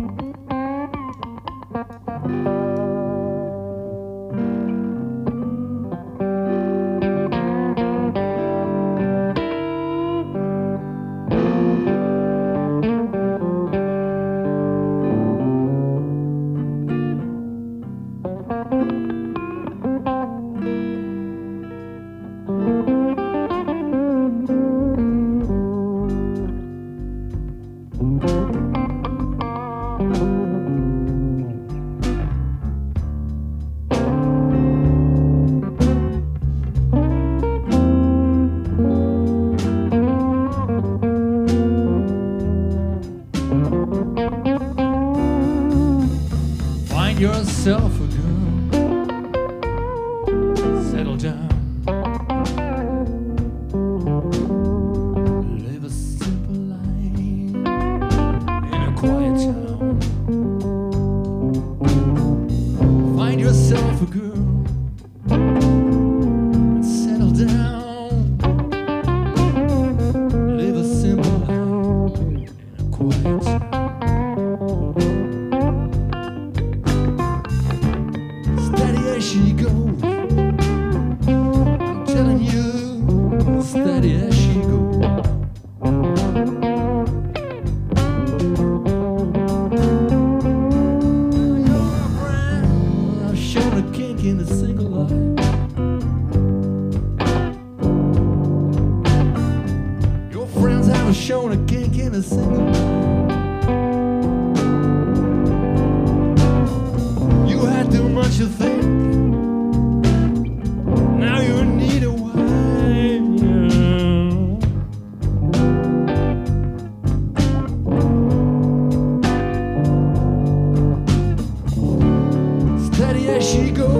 Thank you. yourself a girl. Settle down. she goes. I'm telling you, steady as she goes. shown a kink in a single line. Your friends haven't shown a gink in a single line. You had too much to think There she goes.